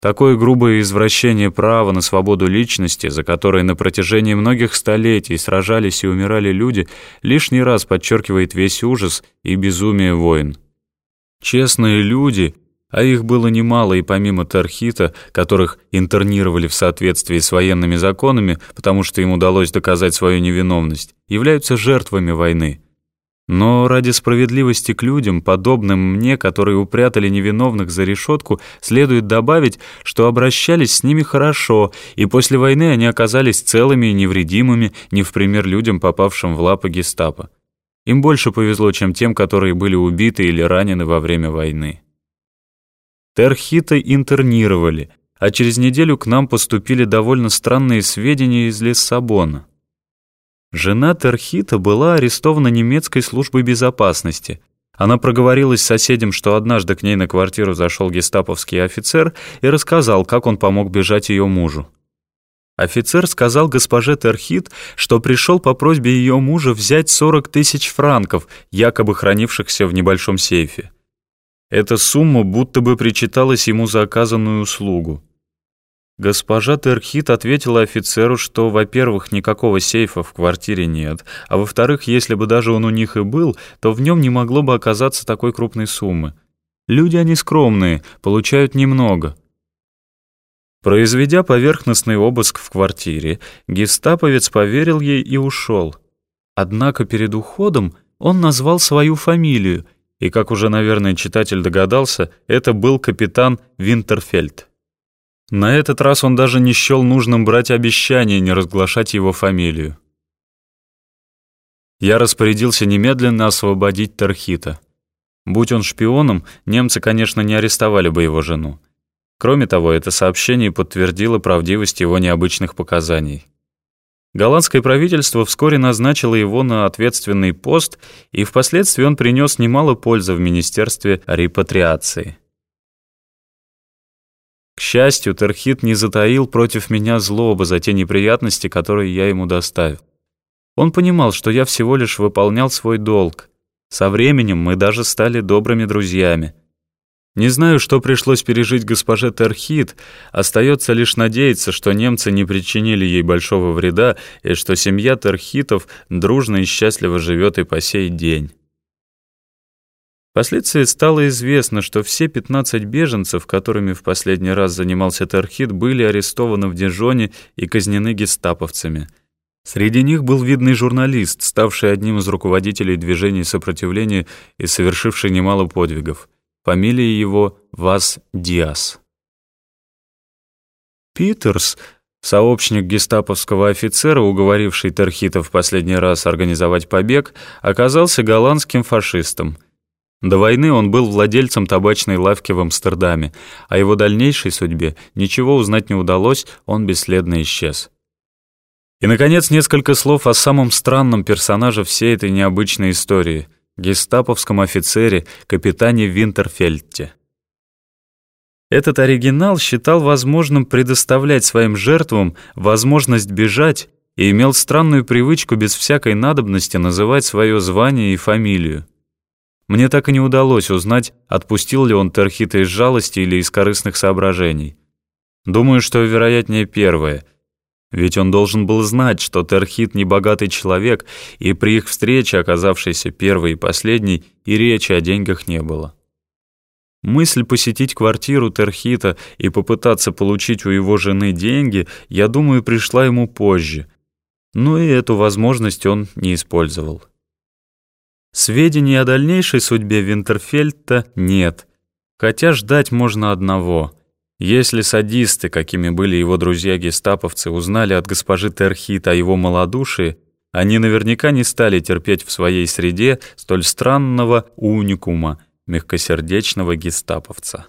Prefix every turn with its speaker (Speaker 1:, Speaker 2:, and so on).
Speaker 1: Такое грубое извращение права на свободу личности, за которое на протяжении многих столетий сражались и умирали люди, лишний раз подчеркивает весь ужас и безумие войн. Честные люди, а их было немало и помимо Тархита, которых интернировали в соответствии с военными законами, потому что им удалось доказать свою невиновность, являются жертвами войны – но ради справедливости к людям, подобным мне, которые упрятали невиновных за решетку, следует добавить, что обращались с ними хорошо, и после войны они оказались целыми и невредимыми, не в пример людям, попавшим в лапы гестапо. Им больше повезло, чем тем, которые были убиты или ранены во время войны. Терхита интернировали, а через неделю к нам поступили довольно странные сведения из Лиссабона. Жена Терхита была арестована немецкой службой безопасности. Она проговорилась соседям, что однажды к ней на квартиру зашел гестаповский офицер и рассказал, как он помог бежать ее мужу. Офицер сказал госпоже Терхит, что пришел по просьбе ее мужа взять 40 тысяч франков, якобы хранившихся в небольшом сейфе. Эта сумма будто бы причиталась ему за оказанную услугу. Госпожа Терхит ответила офицеру, что, во-первых, никакого сейфа в квартире нет, а во-вторых, если бы даже он у них и был, то в нем не могло бы оказаться такой крупной суммы. Люди они скромные, получают немного. Произведя поверхностный обыск в квартире, гестаповец поверил ей и ушел. Однако перед уходом он назвал свою фамилию, и, как уже, наверное, читатель догадался, это был капитан Винтерфельд. На этот раз он даже не счел нужным брать обещание не разглашать его фамилию. Я распорядился немедленно освободить Тархита. Будь он шпионом, немцы, конечно, не арестовали бы его жену. Кроме того, это сообщение подтвердило правдивость его необычных показаний. Голландское правительство вскоре назначило его на ответственный пост, и впоследствии он принес немало пользы в Министерстве репатриации. К счастью, Терхит не затаил против меня злобы за те неприятности, которые я ему доставил. Он понимал, что я всего лишь выполнял свой долг. Со временем мы даже стали добрыми друзьями. Не знаю, что пришлось пережить госпоже Терхит, остается лишь надеяться, что немцы не причинили ей большого вреда и что семья Терхитов дружно и счастливо живет и по сей день. Впоследствии стало известно, что все 15 беженцев, которыми в последний раз занимался Тархит, были арестованы в Дижоне и казнены гестаповцами. Среди них был видный журналист, ставший одним из руководителей движений сопротивления и совершивший немало подвигов. Фамилия его Вас Диас. Питерс, сообщник гестаповского офицера, уговоривший Терхита в последний раз организовать побег, оказался голландским фашистом — до войны он был владельцем табачной лавки в Амстердаме, о его дальнейшей судьбе ничего узнать не удалось, он бесследно исчез. И, наконец, несколько слов о самом странном персонаже всей этой необычной истории — гестаповском офицере, капитане Винтерфельдте. Этот оригинал считал возможным предоставлять своим жертвам возможность бежать и имел странную привычку без всякой надобности называть свое звание и фамилию. Мне так и не удалось узнать, отпустил ли он Терхита из жалости или из корыстных соображений. Думаю, что вероятнее первое. Ведь он должен был знать, что Терхит не богатый человек, и при их встрече, оказавшейся первой и последней, и речи о деньгах не было. Мысль посетить квартиру Терхита и попытаться получить у его жены деньги, я думаю, пришла ему позже. Но и эту возможность он не использовал. Сведений о дальнейшей судьбе Винтерфельта нет, хотя ждать можно одного. Если садисты, какими были его друзья-гестаповцы, узнали от госпожи Терхит о его малодушии, они наверняка не стали терпеть в своей среде столь странного уникума, мягкосердечного гестаповца.